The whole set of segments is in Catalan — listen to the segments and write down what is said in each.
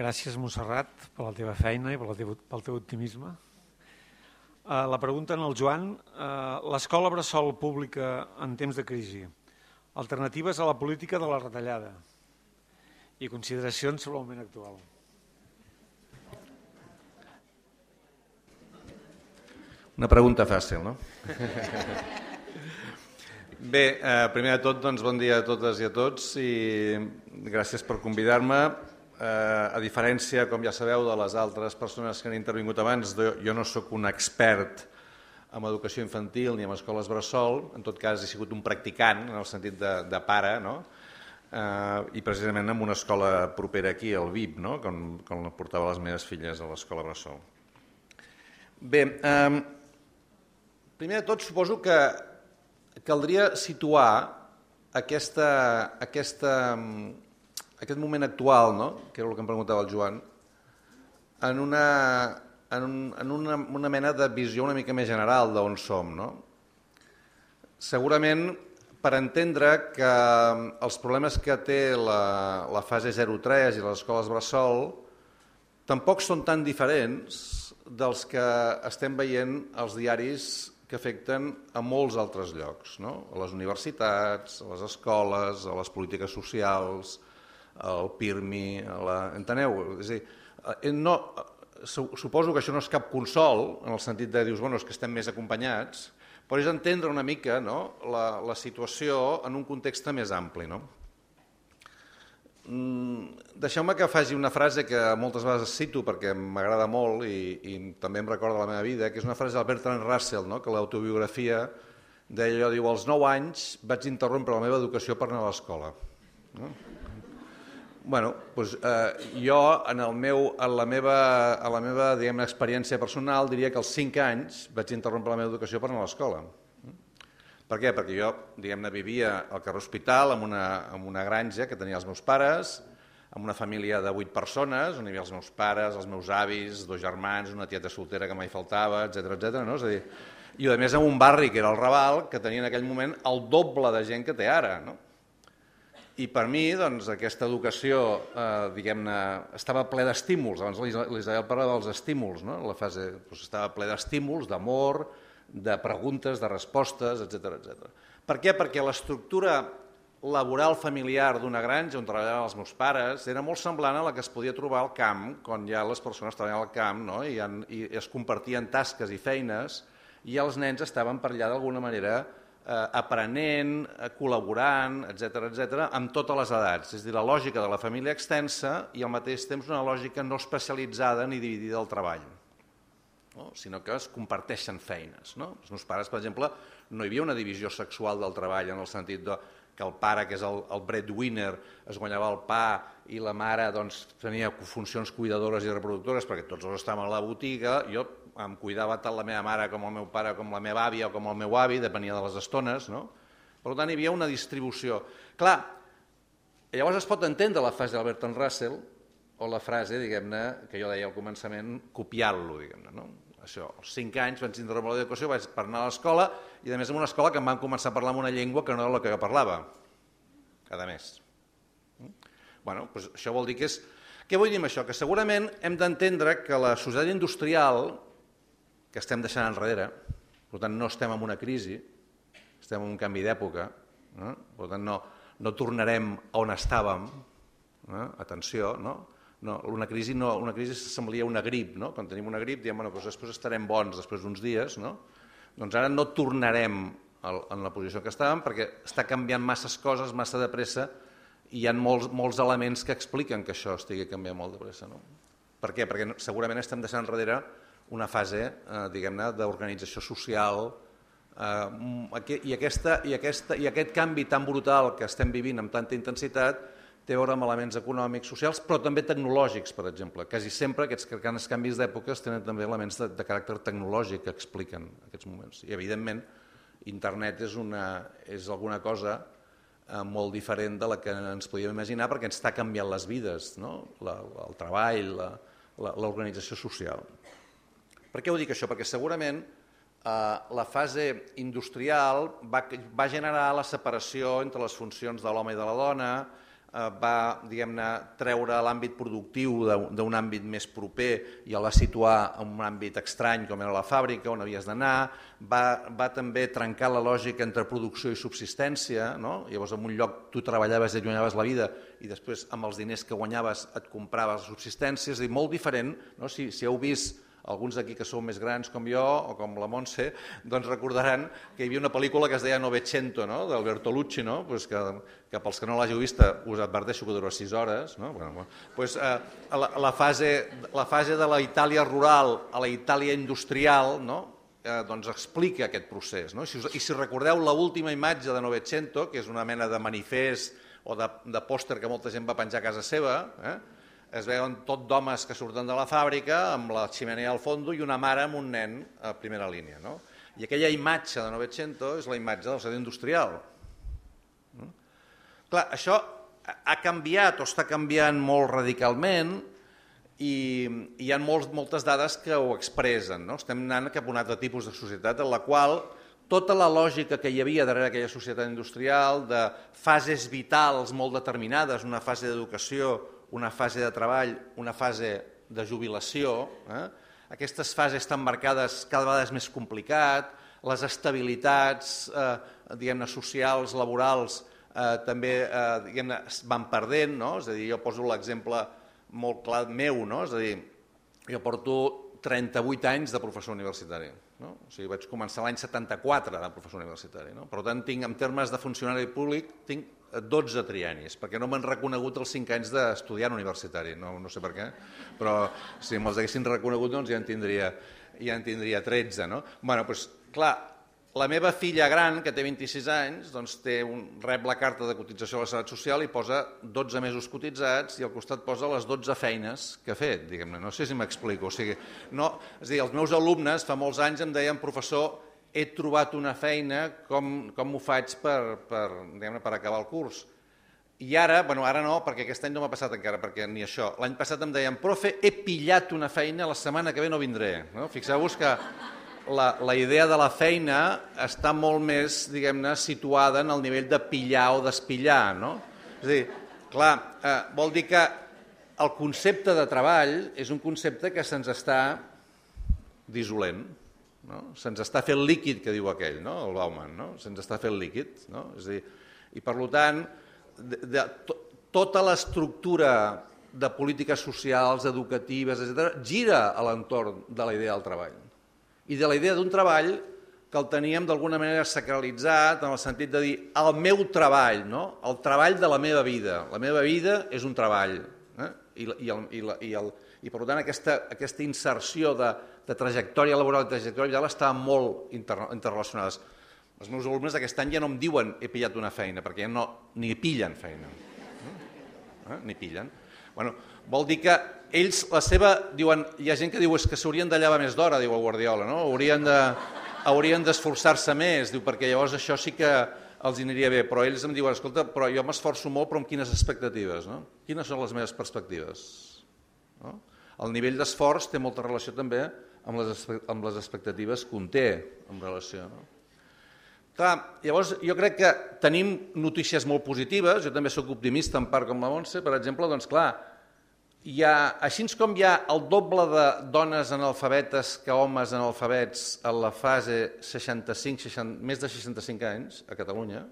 gràcies, Montserrat, per la teva feina i pel teu, pel teu optimisme. Uh, la pregunta en el Joan. Uh, L'escola bressol pública en temps de crisi. Alternatives a la política de la retallada i consideracions sobre el moment actual. Una pregunta fàcil, no? Bé, eh, primer de tot, doncs, bon dia a totes i a tots i gràcies per convidar-me. Eh, a diferència, com ja sabeu, de les altres persones que han intervingut abans, jo no sóc un expert en educació infantil ni en escoles bressol, en tot cas he sigut un practicant en el sentit de, de pare, no? eh, i precisament en una escola propera aquí, el VIP, no? com, com portava les meves filles a l'escola bressol. Bé, eh, primer de tot suposo que caldria situar aquesta, aquesta, aquest moment actual, no? que era el que em preguntava el Joan, en una, en, un, en una, una mena de visió una mica més general d'on som. No? Segurament per entendre que els problemes que té la, la fase 03 i les escoles bressol tampoc són tan diferents dels que estem veient als diaris que afecten a molts altres llocs, no? a les universitats, a les escoles, a les polítiques socials, el PIRMI, la... enteneu? És a dir, eh, no, suposo que això no és cap consol, en el sentit de dius, bueno, és que estem més acompanyats, però és entendre una mica no, la, la situació en un context més ampli. No? Mm, deixeu-me que faci una frase que moltes vegades cito perquè m'agrada molt i, i també em recorda la meva vida, que és una frase del Bertrand Russell, no? que l'autobiografia deia allò, diu, als 9 anys vaig interrompre la meva educació per anar a l'escola. No? Bueno, doncs, eh, jo en, el meu, en la meva, en la meva diguem, experiència personal diria que als 5 anys vaig interrompre la meva educació per anar a l'escola. Per què? Perquè jo diguem-ne vivia al carrer Hospital amb una, amb una granja que tenia els meus pares, amb una família de 8 persones, on hi havia els meus pares, els meus avis, dos germans, una tieta soltera que mai faltava, etc etc. no? És a dir, i a més en un barri que era el Raval, que tenia en aquell moment el doble de gent que té ara, no? I per mi, doncs, aquesta educació, eh, diguem-ne, estava ple d'estímuls. Abans l'Isabel parlava dels estímuls, no? La fase doncs, estava ple d'estímuls, d'amor, de preguntes, de respostes, etc etc. Per què? Perquè l'estructura laboral familiar d'una granja on treballaven els meus pares era molt semblant a la que es podia trobar al camp, quan ja les persones treballaven al camp no? I, en, i es compartien tasques i feines i els nens estaven per allà d'alguna manera aprenent, eh, col·laborant, etc etc, amb totes les edats. És dir, la lògica de la família extensa i al mateix temps una lògica no especialitzada ni dividida del treball, no? sinó que es comparteixen feines. No? Els meus pares, per exemple, no hi havia una divisió sexual del treball en el sentit de que el pare, que és el, el breadwinner, es guanyava el pa i la mare doncs, tenia funcions cuidadores i reproductores perquè tots dos estàvem a la botiga. Jo em cuidava tant la meva mare com el meu pare, com la meva àvia o com el meu avi, depenia de les estones, no? Per tant, hi havia una distribució. Clar, llavors es pot entendre la frase d'Alberton Russell o la frase, diguem-ne, que jo deia al començament, copiar-lo, diguem-ne, no? Això, als 5 anys vaig tindre la educació, vaig per anar a l'escola i a més en una escola que em van començar a parlar en una llengua que no era la que jo parlava, a més. Bueno, doncs això vol dir que és... Què vull dir amb això? Que segurament hem d'entendre que la societat industrial que estem deixant enrere, per tant no estem en una crisi, estem en un canvi d'època, eh? per tant no, no tornarem a on estàvem, eh? atenció, no? No, una crisi, no, una crisi semblaria una grip, no? quan tenim una grip diem bueno, doncs després estarem bons després d'uns dies, no? doncs ara no tornarem en la posició que estàvem perquè està canviant masses coses, massa de pressa i hi ha molts, molts elements que expliquen que això estigui canviant molt de pressa. No? Per què? Perquè segurament estem deixant enrere una fase, eh, diguem-ne, d'organització social, eh, i, aquesta, i, aquesta, i aquest canvi tan brutal que estem vivint amb tanta intensitat té a veure amb elements econòmics, socials, però també tecnològics, per exemple. Quasi sempre aquests grans canvis d'èpoques tenen també elements de, de caràcter tecnològic que expliquen aquests moments. I, evidentment, internet és, una, és alguna cosa eh, molt diferent de la que ens podíem imaginar perquè ens està canviant les vides, no? la, el treball, l'organització social. Per què ho dic això? Perquè segurament eh, la fase industrial va, va generar la separació entre les funcions de l'home i de la dona, eh, va diguem-ne treure l'àmbit productiu d'un àmbit més proper i el va situar en un àmbit estrany com era la fàbrica on havies d'anar, va, va també trencar la lògica entre producció i subsistència, no? llavors en un lloc tu treballaves i allunyaves la vida i després amb els diners que guanyaves et compraves subsistències, és dir, molt diferent, no? si, si heu vist alguns d'aquí que sou més grans com jo o com la Montse, doncs recordaran que hi havia una pel·lícula que es deia Novecento, no? del Bertolucci, no? pues que, que pels que no l'hàgiu vista us adverteixo que dura 6 hores. No? Bueno, pues, eh, la, la, fase, la fase de la Itàlia rural a la Itàlia industrial no? eh, doncs explica aquest procés. No? I, si us, I si recordeu l'última imatge de Novecento, que és una mena de manifest o de, de pòster que molta gent va penjar a casa seva, eh? Es veuen tot d'homes que surten de la fàbrica amb la ximenea al fons i una mare amb un nen a primera línia. No? I aquella imatge de Novecento és la imatge del sector industrial. No? Clar, això ha canviat o està canviant molt radicalment i hi ha molts, moltes dades que ho expressen. No? Estem anant cap a un altre tipus de societat en la qual tota la lògica que hi havia darrere aquella societat industrial, de fases vitals molt determinades, una fase d'educació, una fase de treball, una fase de jubilació. Eh? Aquestes fases estan marcades cada vegada és més complicat, les estabilitats eh, diguem-ne socials, laborals, eh, també eh, diguem-ne van perdent, no? és a dir, jo poso l'exemple molt clar meu, no? és a dir, jo porto 38 anys de professor universitari. No? O sigui, vaig començar l'any 74 de professor universitari. No? Per tant, tinc, en termes de funcionari públic, tinc 12 trianis, perquè no m'han reconegut els 5 anys d'estudiant universitari, no, no sé per què, però si me'ls haguessin reconegut doncs ja en tindria, ja en tindria 13. No? bueno, doncs, clar, la meva filla gran, que té 26 anys, doncs té un, rep la carta de cotització a la Seguretat Social i posa 12 mesos cotitzats i al costat posa les 12 feines que ha fet, diguem-ne. No sé si m'explico. O sigui, no, és a dir, els meus alumnes fa molts anys em deien professor he trobat una feina, com, com ho faig per, per, per acabar el curs? I ara, bueno, ara no, perquè aquest any no m'ha passat encara, perquè ni això. L'any passat em deien, profe, he pillat una feina, la setmana que ve no vindré. No? Fixeu-vos que la, la idea de la feina està molt més, diguem-ne, situada en el nivell de pillar o despillar. No? És a dir, clar, eh, vol dir que el concepte de treball és un concepte que se'ns està dissolent. No? Se'ns està fent líquid, que diu aquell, no? el Bauman, no? se'ns està fent líquid. No? És dir, I per tant, de, de, to, tota l'estructura de polítiques socials, educatives, etc., gira a l'entorn de la idea del treball. I de la idea d'un treball que el teníem d'alguna manera sacralitzat en el sentit de dir el meu treball, no? el treball de la meva vida. La meva vida és un treball. Eh? I, i, el, i, la, i, el, i per tant aquesta, aquesta inserció de, de trajectòria laboral i trajectòria vital estaven molt inter interrelacionades. Els meus alumnes aquest any ja no em diuen he pillat una feina, perquè ja no, ni pillen feina. Eh? Ni pillen. Bueno, vol dir que ells, la seva, diuen, hi ha gent que diu és que s'haurien de llevar més d'hora, diu el Guardiola, no? haurien de haurien d'esforçar-se més, diu, perquè llavors això sí que els aniria bé, però ells em diuen, escolta, però jo m'esforço molt, però amb quines expectatives? No? Quines són les meves perspectives? No? El nivell d'esforç té molta relació també amb les, amb les expectatives que un té en relació. No? Clar, llavors jo crec que tenim notícies molt positives, jo també sóc optimista en part com la Montse, per exemple, doncs clar, hi ha, així com hi ha el doble de dones analfabetes que homes analfabets en la fase 65, 60, més de 65 anys a Catalunya,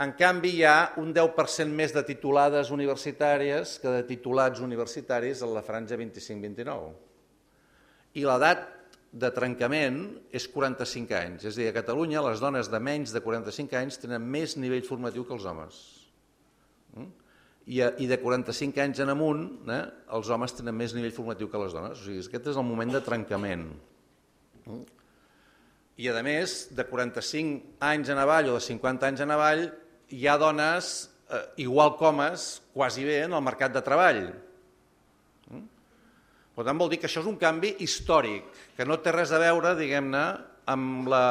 en canvi, hi ha un 10% més de titulades universitàries que de titulats universitaris en la franja 25-29 i l'edat de trencament és 45 anys. És a dir, a Catalunya les dones de menys de 45 anys tenen més nivell formatiu que els homes. Mm? I, I de 45 anys en amunt, eh, els homes tenen més nivell formatiu que les dones. O sigui, aquest és el moment de trencament. Mm? I, a més, de 45 anys en avall o de 50 anys en avall, hi ha dones eh, igual com homes, quasi bé, en el mercat de treball. Per tant, vol dir que això és un canvi històric, que no té res a veure, diguem-ne, amb, la,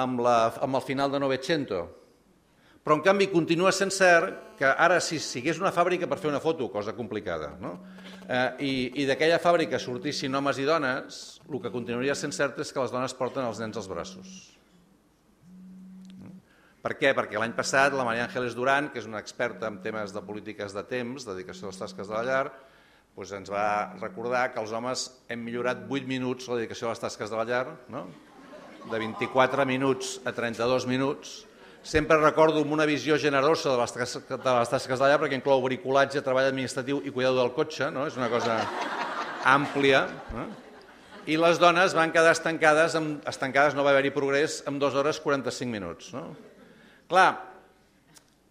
amb, la, amb el final de Novecento. Però, en canvi, continua sent cert que ara, si sigués una fàbrica per fer una foto, cosa complicada, no? eh, i, i d'aquella fàbrica sortissin homes i dones, el que continuaria sent cert és que les dones porten els nens als braços. Per què? Perquè l'any passat la Maria Ángeles Duran, que és una experta en temes de polítiques de temps, dedicació a les tasques de la llar, doncs ens va recordar que els homes hem millorat 8 minuts la dedicació a les tasques de la llar, no? de 24 minuts a 32 minuts. Sempre recordo amb una visió generosa de les, tasques, de les tasques de llar perquè inclou bricolatge, treball administratiu i cuidado del cotxe, no? és una cosa àmplia. No? I les dones van quedar estancades, amb, estancades no va haver-hi progrés, amb 2 hores 45 minuts. No? Clar,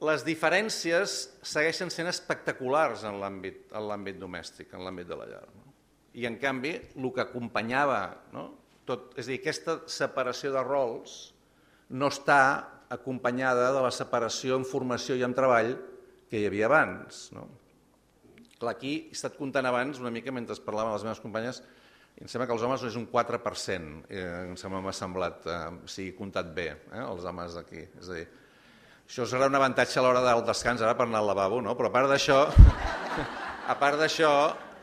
les diferències segueixen sent espectaculars en l'àmbit domèstic, en l'àmbit de la llar. No? I, en canvi, el que acompanyava, no? Tot, és a dir, aquesta separació de rols no està acompanyada de la separació en formació i en treball que hi havia abans. No? Clar, aquí he estat comptant abans, una mica, mentre parlava amb les meves companyes, em sembla que els homes és un 4%, eh, em sembla m'ha semblat, eh, sigui comptat bé, eh, els homes d'aquí. És a dir, això serà un avantatge a l'hora del descans ara per anar al lavabo, no? però a part d'això, a part d'això,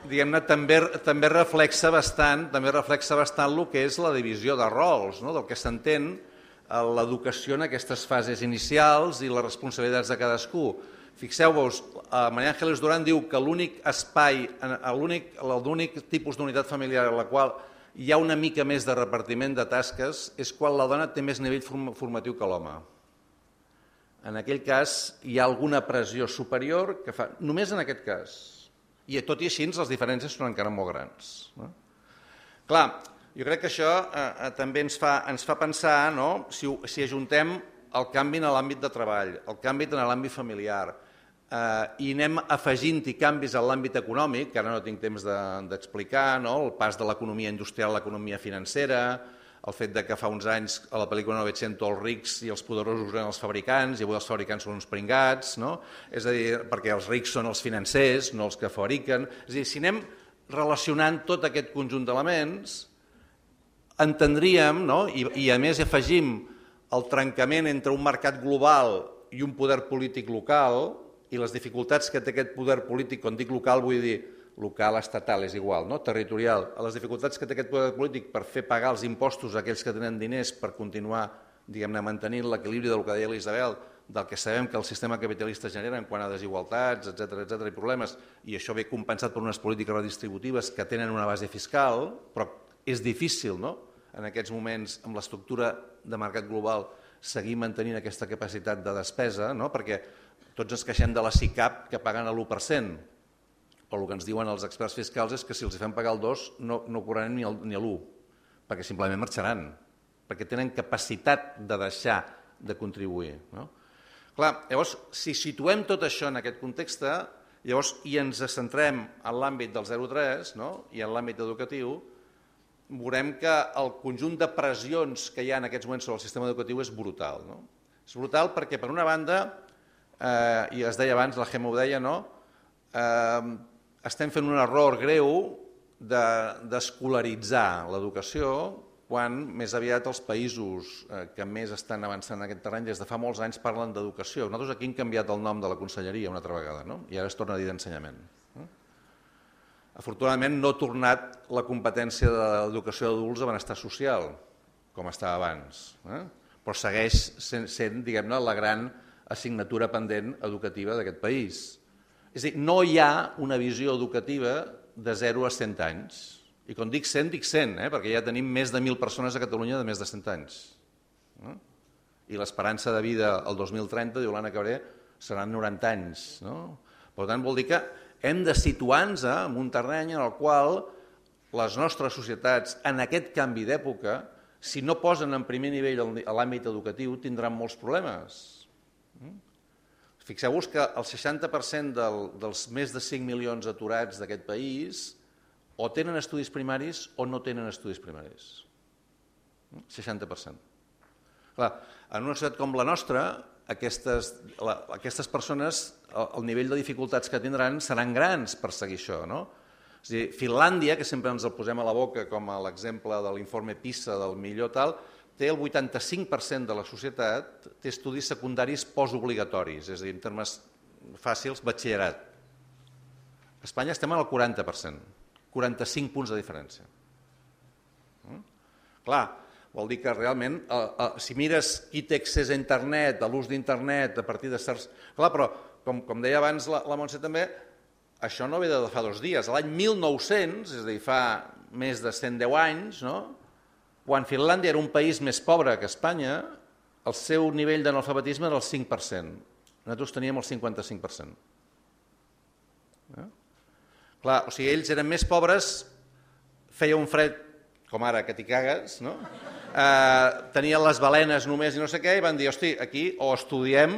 diguem-ne, també, també reflexa bastant també reflexa bastant el que és la divisió de rols, no? del que s'entén l'educació en aquestes fases inicials i les responsabilitats de cadascú. Fixeu-vos, Maria Ángeles Duran diu que l'únic espai, l'únic tipus d'unitat familiar en la qual hi ha una mica més de repartiment de tasques és quan la dona té més nivell formatiu que l'home. En aquell cas hi ha alguna pressió superior que fa... Només en aquest cas i tot i així les diferències són encara molt grans. No? Clar, jo crec que això eh, eh, també ens fa, ens fa pensar no? si, si ajuntem el canvi en l'àmbit de treball, el canvi en l'àmbit familiar, eh, i anem afegint-hi canvis en l'àmbit econòmic, que ara no tinc temps d'explicar, de, no? el pas de l'economia industrial a l'economia financera, el fet de que fa uns anys a la pel·lícula 900 els rics i els poderosos eren els fabricants i avui els fabricants són uns pringats, no? és a dir, perquè els rics són els financers, no els que fabriquen. És a dir, si anem relacionant tot aquest conjunt d'elements, entendríem, no? I, i a més afegim el trencament entre un mercat global i un poder polític local i les dificultats que té aquest poder polític, quan dic local vull dir local, estatal, és igual, no? territorial, a les dificultats que té aquest poder polític per fer pagar els impostos a aquells que tenen diners per continuar diguem-ne mantenint l'equilibri del que deia l'Isabel, del que sabem que el sistema capitalista genera en quant a desigualtats, etc etc i problemes, i això ve compensat per unes polítiques redistributives que tenen una base fiscal, però és difícil, no?, en aquests moments, amb l'estructura de mercat global, seguir mantenint aquesta capacitat de despesa, no?, perquè tots ens queixem de la SICAP que paguen a l'1%, però el que ens diuen els experts fiscals és que si els fem pagar el 2 no, no cobraran ni, el, ni l'1, perquè simplement marxaran, perquè tenen capacitat de deixar de contribuir. No? Clar, llavors, si situem tot això en aquest context, llavors i ens centrem en l'àmbit del 0,3 no? i en l'àmbit educatiu, veurem que el conjunt de pressions que hi ha en aquests moments sobre el sistema educatiu és brutal. No? És brutal perquè, per una banda, eh, i es deia abans, la Gemma ho deia, no? eh, estem fent un error greu d'escolaritzar de, l'educació quan més aviat els països eh, que més estan avançant en aquest terreny des de fa molts anys parlen d'educació. Nosaltres aquí hem canviat el nom de la conselleria una altra vegada no? i ara es torna a dir d'ensenyament. Afortunadament no ha tornat la competència de l'educació d'adults a benestar social, com estava abans, eh? però segueix sent, sent diguem-ne, la gran assignatura pendent educativa d'aquest país. És dir, no hi ha una visió educativa de 0 a 100 anys. I quan dic 100, dic 100, eh? perquè ja tenim més de 1.000 persones a Catalunya de més de 100 anys. No? I l'esperança de vida al 2030, diu l'Anna Cabré, seran 90 anys. No? Per tant, vol dir que hem de situar-nos en un terreny en el qual les nostres societats, en aquest canvi d'època, si no posen en primer nivell l'àmbit educatiu, tindran molts problemes. Fixeu-vos que el 60% del, dels més de 5 milions aturats d'aquest país o tenen estudis primaris o no tenen estudis primaris. 60%. Clar, en una societat com la nostra, aquestes, la, aquestes persones, el, el nivell de dificultats que tindran seran grans per seguir això. No? És dir, Finlàndia, que sempre ens el posem a la boca com a l'exemple de l'informe PISA del millor tal, té el 85% de la societat té estudis secundaris postobligatoris, és a dir, en termes fàcils, batxillerat. A Espanya estem en el 40%, 45 punts de diferència. Mm? Clar, Vol dir que realment, eh, eh, si mires qui té accés a internet, a l'ús d'internet, a partir de certs... Clar, però, com, com deia abans la, la Montse també, això no ve de fa dos dies. L'any 1900, és a dir, fa més de 110 anys, no? Quan Finlàndia era un país més pobre que Espanya, el seu nivell d'analfabetisme era el 5%. Nosaltres teníem el 55%. Eh? Clar, o sigui, ells eren més pobres, feia un fred com ara que t'hi cagues, no? Eh, tenien les balenes només i no sé què, i van dir, hosti, aquí o estudiem,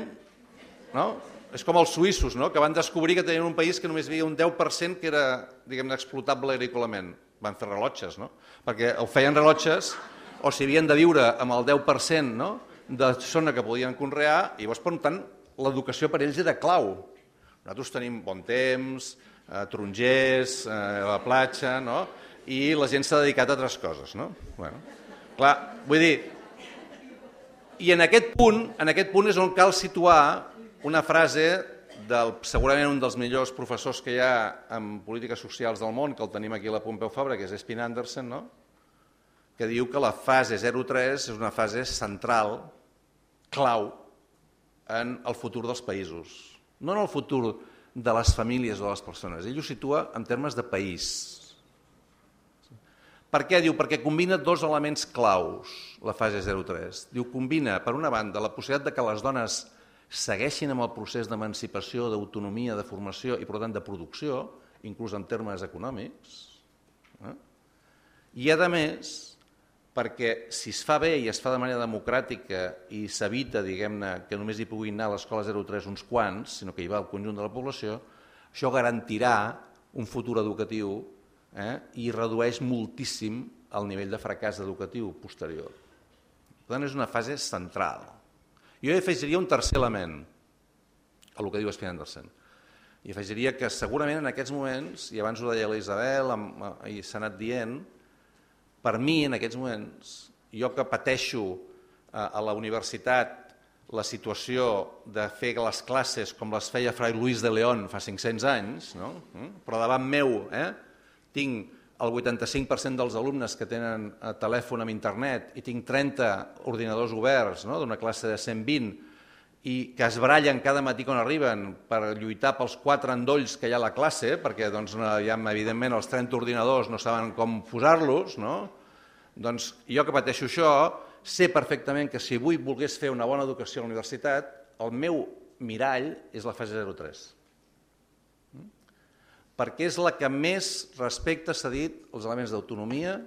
no? És com els suïssos, no? que van descobrir que tenien un país que només hi havia un 10% que era, diguem explotable agrícolament. Van fer rellotges, no? Perquè ho feien rellotges, o si havien de viure amb el 10% no? de zona que podien conrear, i llavors, per tant, l'educació per ells era clau. Nosaltres tenim bon temps, eh, tarongers, eh, la platja, no? i la gent s'ha dedicat a altres coses. No? Bueno, clar, vull dir, i en aquest punt, en aquest punt és on cal situar una frase del, segurament un dels millors professors que hi ha en polítiques socials del món, que el tenim aquí a la Pompeu Fabra, que és Spin Anderson, no? que diu que la fase 03 és una fase central, clau, en el futur dels països. No en el futur de les famílies o de les persones. Ell ho situa en termes de país. Per què? Diu, perquè combina dos elements claus, la fase 03. Diu, combina, per una banda, la possibilitat de que les dones segueixin amb el procés d'emancipació, d'autonomia, de formació i, per tant, de producció, inclús en termes econòmics. Eh? I, a més, perquè si es fa bé i es fa de manera democràtica i s'evita, diguem-ne, que només hi puguin anar a l'escola 03 uns quants, sinó que hi va el conjunt de la població, això garantirà un futur educatiu eh, i redueix moltíssim el nivell de fracàs educatiu posterior. Per tant, és una fase central. Jo hi afegiria un tercer element a el que diu Spin Anderson. I afegiria que segurament en aquests moments, i abans ho deia l'Isabel i s'ha anat dient, per mi, en aquests moments, jo que pateixo eh, a la universitat la situació de fer les classes com les feia Fray Luis de León fa 500 anys, no? Mm? però davant meu eh, tinc el 85% dels alumnes que tenen eh, telèfon amb internet i tinc 30 ordinadors oberts no? d'una classe de 120 i que es barallen cada matí quan arriben per lluitar pels quatre endolls que hi ha a la classe, perquè doncs, ja, evidentment els 30 ordinadors no saben com posar-los, no? doncs jo que pateixo això, sé perfectament que si avui volgués fer una bona educació a la universitat, el meu mirall és la fase 03. Perquè és la que més respecte s'ha dit els elements d'autonomia,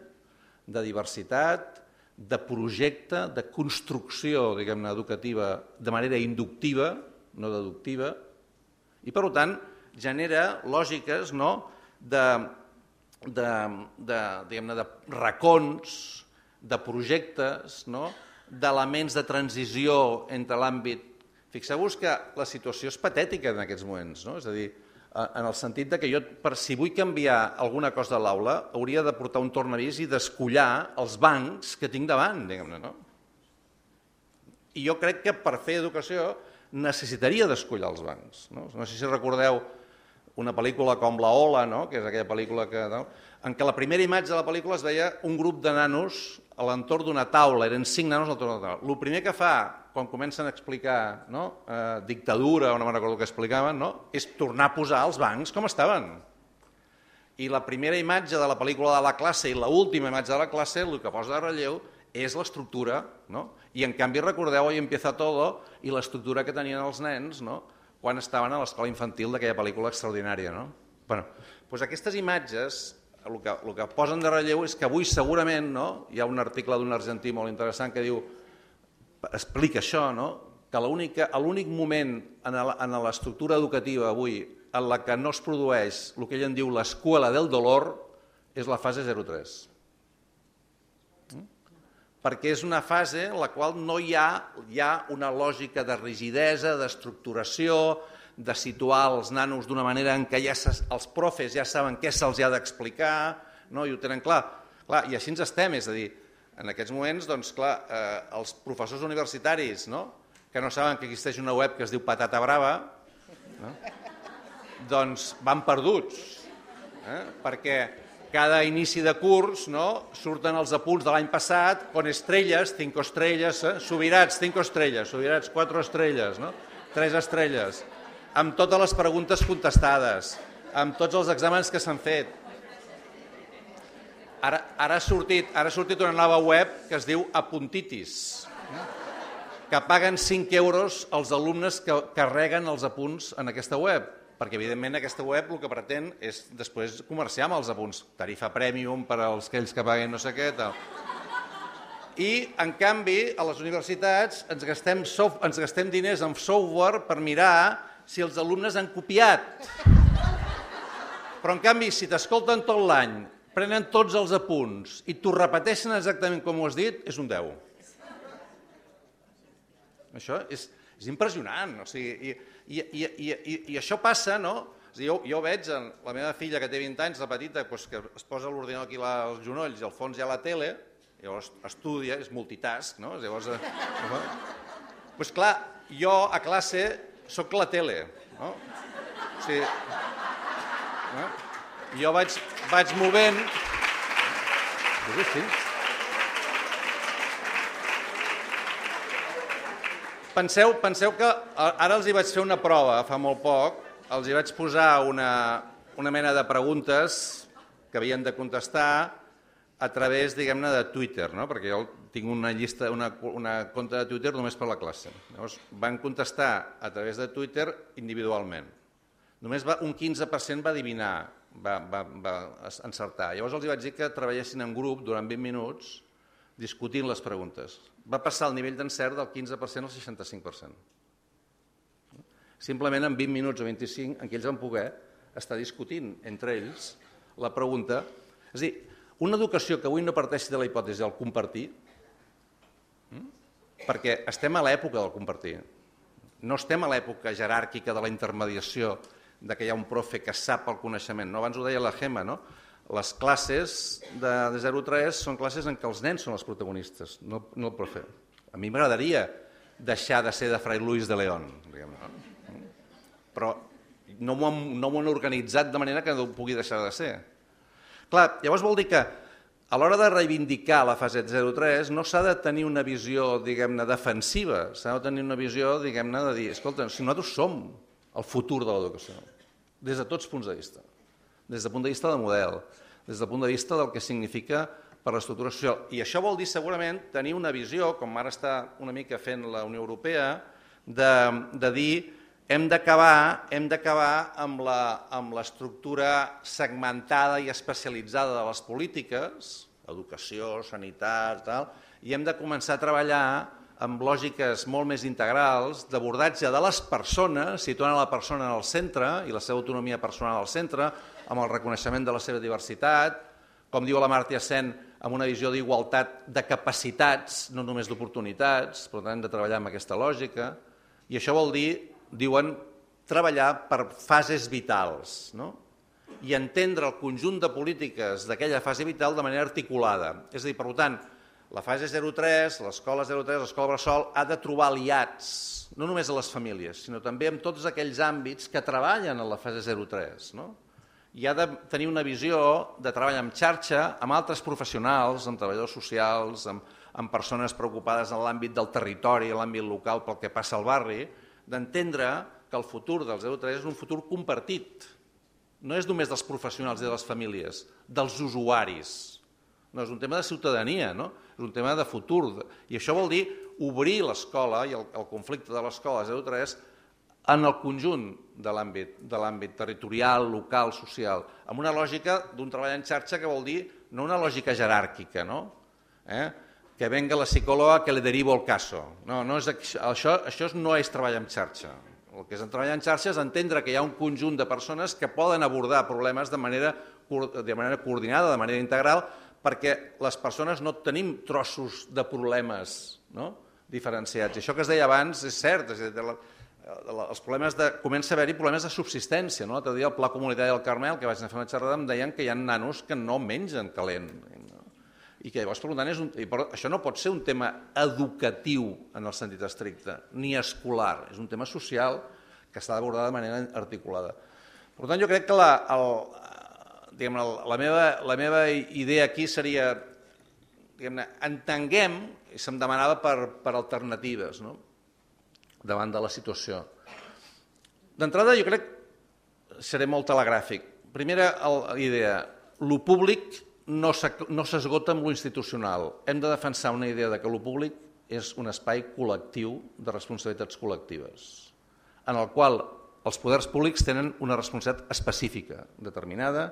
de diversitat, de projecte, de construcció diguem-ne educativa de manera inductiva, no deductiva, i per tant genera lògiques no, de, de, de, de racons, de projectes, no, d'elements de transició entre l'àmbit... Fixeu-vos que la situació és patètica en aquests moments, no? és a dir, en el sentit de que jo, per si vull canviar alguna cosa de l'aula, hauria de portar un tornavís i descollar els bancs que tinc davant, diguem-ne, no? I jo crec que per fer educació necessitaria descollar els bancs. No, no sé si recordeu una pel·lícula com La Ola, no? que és aquella pel·lícula que, no? en què la primera imatge de la pel·lícula es veia un grup de nanos a l'entorn d'una taula, eren cinc nanos a l'entorn d'una taula. El primer que fa quan comencen a explicar no? eh, dictadura, o no me'n recordo que explicaven, no? és tornar a posar els bancs com estaven. I la primera imatge de la pel·lícula de la classe i l'última imatge de la classe, el que posa de relleu és l'estructura, no? i en canvi recordeu Hoy empieza todo i l'estructura que tenien els nens no? quan estaven a l'escola infantil d'aquella pel·lícula extraordinària. No? Bueno, doncs aquestes imatges el que, el que posen de relleu és que avui segurament no? hi ha un article d'un argentí molt interessant que diu explica això, no? que l'únic moment en l'estructura educativa avui en la que no es produeix el que ell en diu l'escola del dolor és la fase 03. Mm? Perquè és una fase en la qual no hi ha, hi ha una lògica de rigidesa, d'estructuració, de situar els nanos d'una manera en què ja els profes ja saben què se'ls ha d'explicar, no? i ho tenen clar. clar. I així ens estem, és a dir, en aquests moments, doncs, clar, eh, els professors universitaris no? que no saben que existeix una web que es diu Patata Brava, no? doncs van perduts, eh? perquè cada inici de curs no, surten els apunts de l'any passat, con estrelles, cinco estrelles, eh? subirats, cinco estrelles, subirats, quatre estrelles, no? tres estrelles, amb totes les preguntes contestades, amb tots els exàmens que s'han fet. Ara, ara, ha sortit, ara ha sortit una nova web que es diu Apuntitis, que paguen 5 euros els alumnes que carreguen els apunts en aquesta web perquè evidentment aquesta web el que pretén és després comerciar amb els apunts, tarifa premium per als aquells que paguen no sé què, tal. I, en canvi, a les universitats ens gastem, soft, ens gastem diners en software per mirar si els alumnes han copiat. Però, en canvi, si t'escolten tot l'any, prenen tots els apunts i t'ho repeteixen exactament com ho has dit, és un 10. Això és, és impressionant. O sigui, i, i, i, i, i, i això passa, no? Jo, jo veig en la meva filla que té 20 anys, la petita, doncs, que es posa l'ordinador aquí als genolls i al fons hi ha la tele, llavors estudia, és multitask, no? Llavors, eh, doncs clar, jo a classe sóc la tele, no? O sigui, no? Jo vaig, vaig movent... Penseu, penseu que ara els hi vaig fer una prova fa molt poc, els hi vaig posar una, una mena de preguntes que havien de contestar a través, diguem-ne, de Twitter, no? perquè jo tinc una llista, una, una compte de Twitter només per la classe. Llavors, van contestar a través de Twitter individualment. Només va, un 15% va adivinar, va, va, va encertar. Llavors els vaig dir que treballessin en grup durant 20 minuts discutint les preguntes va passar el nivell d'encert del 15% al 65%. Simplement en 20 minuts o 25 en què ells van poder estar discutint entre ells la pregunta. És dir, una educació que avui no parteixi de la hipòtesi del compartir, hm? perquè estem a l'època del compartir, no estem a l'època jeràrquica de la intermediació, de que hi ha un profe que sap el coneixement. No? Abans ho deia la Gema, no? les classes de, de 0-3 són classes en què els nens són els protagonistes, no, no el profe. A mi m'agradaria deixar de ser de Fray Luis de León, diguem no? però no m'ho han, no han organitzat de manera que no pugui deixar de ser. Clar, llavors vol dir que a l'hora de reivindicar la fase 03 no s'ha de tenir una visió, diguem-ne, defensiva, s'ha de tenir una visió, diguem-ne, de dir, escolta, si nosaltres som el futur de l'educació, des de tots punts de vista. Des del punt de vista del model, des del punt de vista del que significa per l'estructura social. I això vol dir segurament tenir una visió, com ara està una mica fent la Unió Europea, de, de dir hem d'acabar hem d'acabar amb l'estructura segmentada i especialitzada de les polítiques, educació, sanitat, tal, i hem de començar a treballar amb lògiques molt més integrals d'abordatge de les persones, situant la persona en el centre i la seva autonomia personal al centre, amb el reconeixement de la seva diversitat, com diu la Marta Sen, amb una visió d'igualtat de capacitats, no només d'oportunitats, per tant, de treballar amb aquesta lògica, i això vol dir, diuen, treballar per fases vitals, no? i entendre el conjunt de polítiques d'aquella fase vital de manera articulada. És a dir, per tant, la fase 03, l'escola 03, l'escola Bressol, ha de trobar aliats, no només a les famílies, sinó també en tots aquells àmbits que treballen a la fase 03. No? i ha de tenir una visió de treball en xarxa amb altres professionals, amb treballadors socials, amb, amb persones preocupades en l'àmbit del territori, en l'àmbit local pel que passa al barri, d'entendre que el futur del 03 és un futur compartit. No és només dels professionals i de les famílies, dels usuaris. No, és un tema de ciutadania, no? és un tema de futur. I això vol dir obrir l'escola i el, el conflicte de l'escola 03 en el conjunt de l'àmbit de l'àmbit territorial, local, social, amb una lògica d'un treball en xarxa que vol dir no una lògica jeràrquica, no? Eh? que venga la psicòloga que le derivo el caso. No, no és, això, això no és treball en xarxa. El que és treballar en xarxa és entendre que hi ha un conjunt de persones que poden abordar problemes de manera, de manera coordinada, de manera integral, perquè les persones no tenim trossos de problemes no? diferenciats. I això que es deia abans és cert, és dir, els problemes de, comença a haver-hi problemes de subsistència. No? L'altre dia al Pla Comunitari del Carmel, que vaig anar a fer una xerrada, em deien que hi ha nanos que no mengen calent. No? I que llavors, per tant, és un, i per, això no pot ser un tema educatiu en el sentit estricte, ni escolar, és un tema social que s'ha d'abordar de manera articulada. Per tant, jo crec que la, el, diguem la, meva, la meva idea aquí seria, diguem-ne, entenguem, i se'm demanava per, per alternatives, no? davant de la situació. D'entrada, jo crec, seré molt telegràfic. Primera idea, lo públic no s'esgota amb lo institucional. Hem de defensar una idea de que lo públic és un espai col·lectiu de responsabilitats col·lectives, en el qual els poders públics tenen una responsabilitat específica, determinada,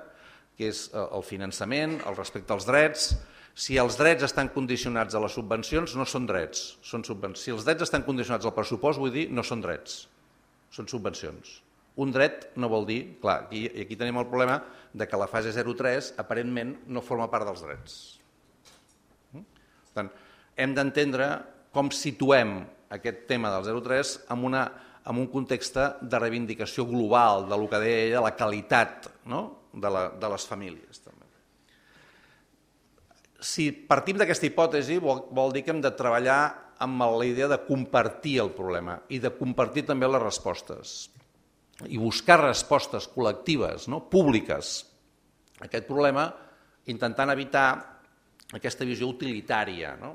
que és eh, el finançament, el respecte als drets. Si els drets estan condicionats a les subvencions, no són drets, són subvencions. Si els drets estan condicionats al pressupost, vull dir, no són drets, són subvencions. Un dret no vol dir, clar, aquí, aquí tenim el problema de que la fase 03 aparentment no forma part dels drets. Mm? Per tant, hem d'entendre com situem aquest tema del 03 en, una, en un context de reivindicació global de lo que deia ella, la qualitat no? De, la, de les famílies. També. Si partim d'aquesta hipòtesi, vol, vol dir que hem de treballar amb la idea de compartir el problema i de compartir també les respostes i buscar respostes col·lectives, no? públiques, a aquest problema, intentant evitar aquesta visió utilitària. No?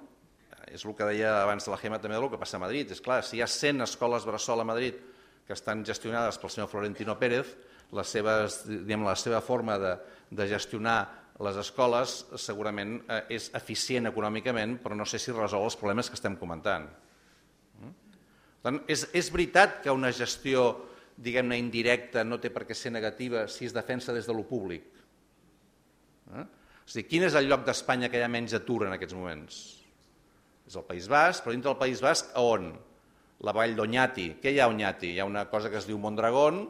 És el que deia abans de la GEMA també del que passa a Madrid. És clar, si hi ha 100 escoles bressol a Madrid que estan gestionades pel senyor Florentino Pérez, les seves, diguem, la seva forma de, de gestionar les escoles segurament eh, és eficient econòmicament, però no sé si resol els problemes que estem comentant. Mm? Tant, és, és veritat que una gestió diguem-ne indirecta no té per què ser negativa si es defensa des de lo públic. Eh? És dir, quin és el lloc d'Espanya que hi ha menys atur en aquests moments? És el País Basc, però dintre del País Basc a on? La vall d'Oñati. Què hi ha a Oñati? Hi ha una cosa que es diu Mondragón,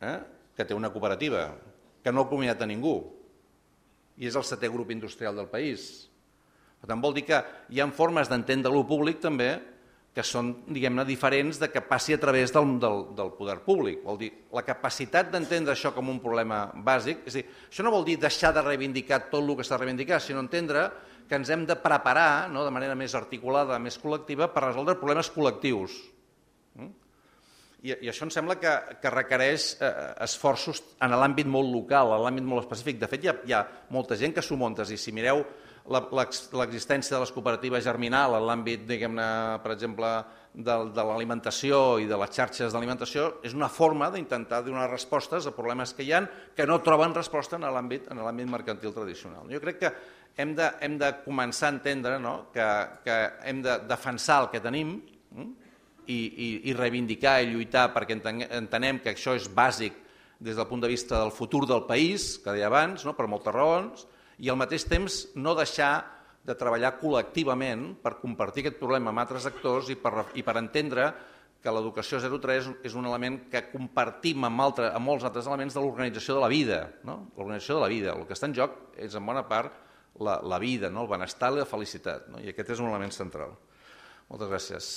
eh? Que té una cooperativa, que no ha combinat a ningú, i és el setè grup industrial del país. Per tant, vol dir que hi ha formes d'entendre lo públic també que són, diguem-ne, diferents de que passi a través del, del, del poder públic. Vol dir, la capacitat d'entendre això com un problema bàsic, és dir, això no vol dir deixar de reivindicar tot el que s'ha de reivindicar, sinó entendre que ens hem de preparar no, de manera més articulada, més col·lectiva, per resoldre problemes col·lectius. Mm? I, I això em sembla que, que requereix eh, esforços en l'àmbit molt local, en l'àmbit molt específic. De fet, hi ha, hi ha molta gent que s'ho muntes i si mireu l'existència de les cooperatives germinal en l'àmbit, diguem-ne, per exemple, de, de l'alimentació i de les xarxes d'alimentació, és una forma d'intentar donar respostes a problemes que hi han que no troben resposta en l'àmbit en l'àmbit mercantil tradicional. Jo crec que hem de, hem de començar a entendre no? que, que hem de defensar el que tenim mm? I, i, i reivindicar i lluitar perquè entenem que això és bàsic des del punt de vista del futur del país, que deia abans, no? per moltes raons, i al mateix temps no deixar de treballar col·lectivament per compartir aquest problema amb altres actors i per, i per entendre que l'educació 03 és un element que compartim amb, altre, amb molts altres elements de l'organització de la vida. No? L'organització de la vida. El que està en joc és en bona part la, la vida, no? el benestar i la felicitat. No? I aquest és un element central. Moltes gràcies.